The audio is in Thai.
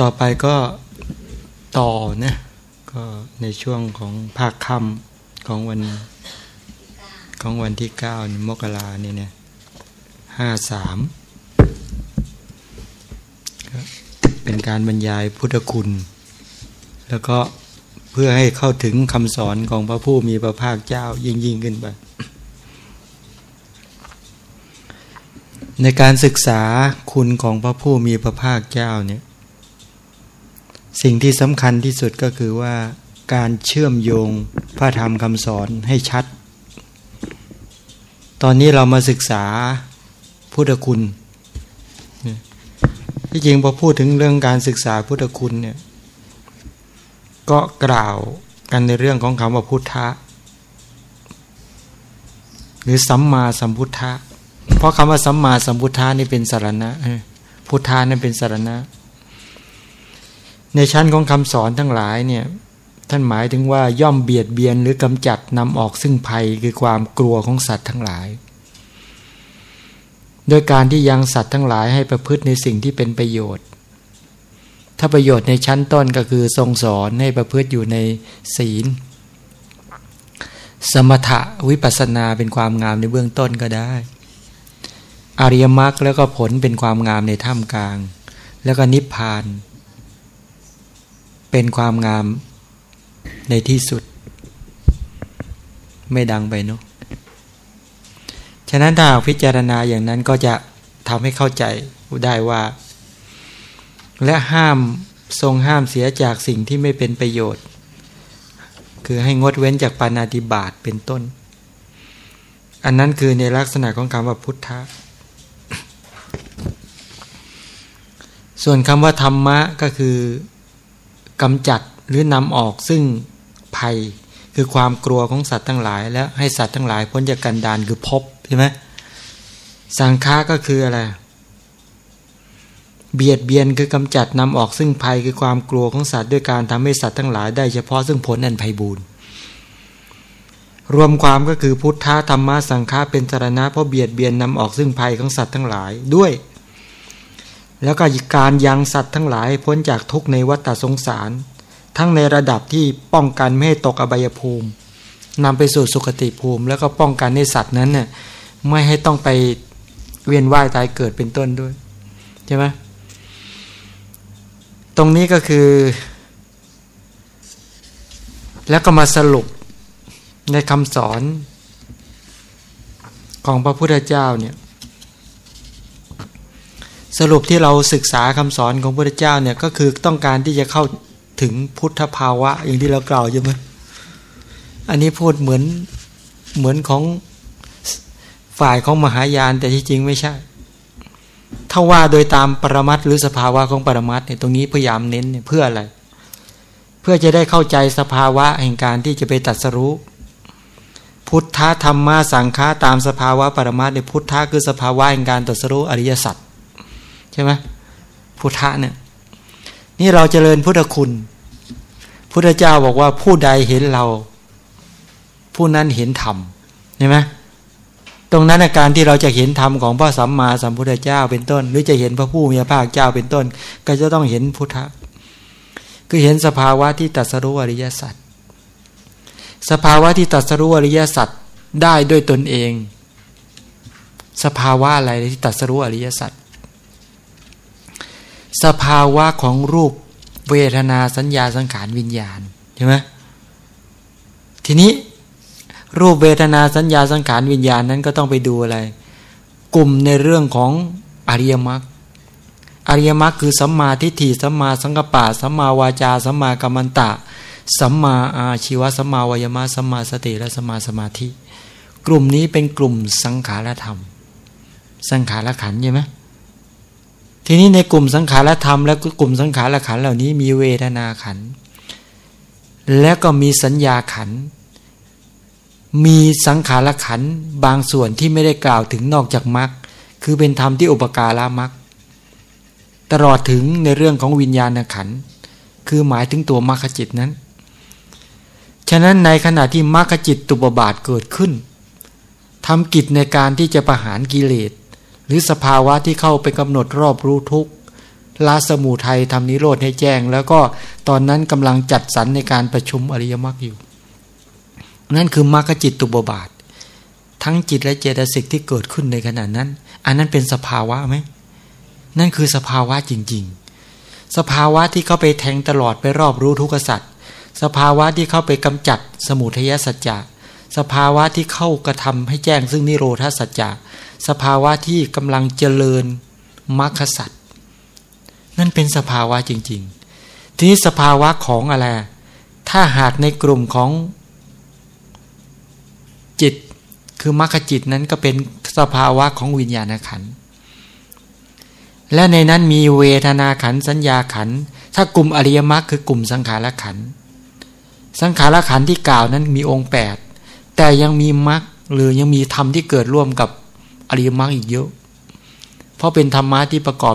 ต่อไปก็ต่อนะก็ในช่วงของภาคค่ำของวันของวันที่เก้านี่มกราเนี่ยนะห้าสามเป็นการบรรยายพุทธคุณ แล้วก็เพื่อให้เข้าถึงคำสอนของพระผู้มีพระภาคเจ้ายิ่งยิ่งขึ้นไป ในการศึกษาคุณของพระผู้มีพระภาคเจ้าเนี่ย สิ่งที่สำคัญที่สุดก็คือว่าการเชื่อมโยงพระธรรมคำสอนให้ชัด ตอนนี้เรามาศึกษาพุทธคุณ ที่จริงพอพูดถึงเรื่องการศึกษาพุทธคุณเนี่ยก็กล่าวกันในเรื่องของคำว่าพุทธะหรือสัมมาสัมพุทธะเพราะคำว่าสัมมาสัมพุทธะนี่เป็นสารณะพุทธานั่นเป็นสารณะ ในชั้นของคำสอนทั้งหลายเนี่ยท่านหมายถึงว่าย่อมเบียดเบียนหรือกำจัดนำออกซึ่งภัยคือความกลัวของสัตว์ทั้งหลาย โดยการที่ยังสัตว์ทั้งหลายให้ประพฤติในสิ่งที่เป็นประโยชน์ ถ้าประโยชน์ในชั้นต้นก็คือทรงสอนให้ประพฤติอยู่ในศีล สมถะวิปัสนาเป็นความงามในเบื้องต้นก็ได้ อริยมรรคแล้วก็ผลเป็นความงามในท่ามกลาง แล้วก็นิพพานเเป็นความงามในที่สุด ไม่ดังไปเนาะฉะนั้นถ้าพิจารณาอย่างนั้นก็จะทำให้เข้าใจได้ว่า และห้ามทรงห้ามเสียจากสิ่งที่ไม่เป็นประโยชน์ คือให้งดเว้นจากปานาติบาตเป็นต้น อันนั้นคือในลักษณะของคำว่าพุทธะส่วนคำว่าธรรมะก็คือ กำจัดหรือนำออกซึ่งภัย คือความกลัวของสัตว์ทั้งหลาย และให้สัตว์ทั้งหลายพ้นจากกันดานคือพบใช่ไหมสังฆาก็คืออะไรเบียดเบียนคือกำจัดนำออกซึ่งภัยคือความกลัวของสัตว์ด้วยการทำให้สัตว์ทั้งหลายได้เฉพาะซึ่งผลอันภัยบูรณ์รวมความก็คือพุทธะธรรมะสังฆาเป็นสารณะเพราะเบียดเบียนนำออกซึ่งภัยของสัตว์ทั้งหลาย ด้วย แล้วก็การยังสัตว์ทั้งหลายพ้นจากทุกในวัฏสงสาร ทั้งในระดับที่ป้องกันไม่ให้ตกอบายภูมินำไปสู่สุคติภูมิ แล้วก็ป้องกันในสัตว์นั้นเนี่ยไม่ให้ต้องไปเวียนว่ายตายเกิดเป็นต้นด้วยใช่ไหมตรงนี้ก็คือ แล้วก็มาสรุปในคำสอนของพระพุทธเจ้าเนี่ย สรุปที่เราศึกษาคำสอนของพระเจ้าเนี่ยก็คือต้องการที่จะเข้าถึงพุทธภาวะอย่างที่เรากล่าวใช่ไหมอันนี้พูดเหมือนเหมือนของฝ่ายของมหายานแต่ที่จริงไม่ใช่ ถ้าว่าโดยตามปรมัตหรือสภาวะของปรมัตเนี่ยตรงนี้พยายามเน้นเนี่ยเพื่ออะไร เพื่อจะได้เข้าใจสภาวะแห่งการที่จะไปตัดสรู้พุทธธรรมะสังฆาตามสภาวะปรมัตในพุทธะคือสภาวะแห่งการตัดสรู้อริยสัจ ช่ไหมพุทธะเนี่ยนี่เราเจริญพุทธคุณ พุทธเจ้าบอกว่าผู้ใดเห็นเรา ผู้นั้นเห็นธรรมเห็นไหมตรงนั้นการที่เราจะเห็นธรรมของพระสัมมาสัมพุทธเจ้าเป็นต้น หรือจะเห็นพระผู้มีพระภาคเจ้าเป็นต้น ก็จะต้องเห็นพุทธะคือเห็นสภาวะที่ตัดสรู้อริยสัจสภาวะที่ตัดสรู้อริยสัจได้ด้วยตนเอง สภาวะอะไรที่ตัดสรู้อริยสัจ สภาวะของรูปเวทนาสัญญาสังขารวิญญาณใช่ไหมทีนี้รูปเวทนาสัญญาสังขารวิญญาณนั้นก็ต้องไปดูอะไร กลุ่มในเรื่องของอริยมรรคอริยมรรคคือสัมมาทิฏฐิสัมมาสังกปะสัมมาวาจาสัมมากัมมันตะสัมมาอาชีวะสัมมาวายมะสัมมาสติและสัมมาสมาธิ กลุ่มนี้เป็นกลุ่มสังขารธรรม สังขารขันใช่ไหม ทีนี้ในกลุ่มสังขารธรรมและกลุ่มสังขารขันเหล่านี้มีเวทนาขัน และก็มีสัญญาขัน มีสังขารขันบางส่วนที่ไม่ได้กล่าวถึงนอกจากมรรคคือเป็นธรรมที่อุปการะมรรคตลอดถึงในเรื่องของวิญญาณขัน คือหมายถึงตัวมรรคจิตนั้น ฉะนั้นในขณะที่มรรคจิตตุบบาทเกิดขึ้นทำกิจในการที่จะประหารกิเลส หรือสภาวะที่เข้าไปกำหนดรอบรู้ทุกลาสมูไทยทำนิโรธให้แจ้ง แล้วก็ตอนนั้นกำลังจัดสรรในการประชุมอริยมรรคอยู่ นั่นคือมรรคจิตตุบบาท ทั้งจิตและเจตสิกที่เกิดขึ้นในขณะนั้น อันนั้นเป็นสภาวะไหมนั่นคือสภาวะจริง ๆ สภาวะที่เข้าไปแทงตลอดไปรอบรู้ทุกขสัตว์สภาวะที่เข้าไปกำจัดสมุทัยสัจจะสภาวะที่เข้ากระทำให้แจ้งซึ่งนิโรธาสัจจะ สภาวะที่กำลังเจริญมรรคสัตว์นั่นเป็นสภาวะจริง ๆ ทีนี้สภาวะของอะไร ถ้าหากในกลุ่มของจิตคือมรรคจิตนั้นก็เป็นสภาวะของวิญญาณขันธ์และในนั้นมีเวทนาขันสัญญาขัน ถ้ากลุ่มอริยมรรคคือกลุ่มสังขารขัน สังขารขันที่กล่าวนั้นมีองค์ 8 แต่ยังมีมรรคหรือยังมีธรรมที่เกิดร่วมกับ อริยมรรคอีกเยอะ เพราะเป็นธรรมะที่ประกอบ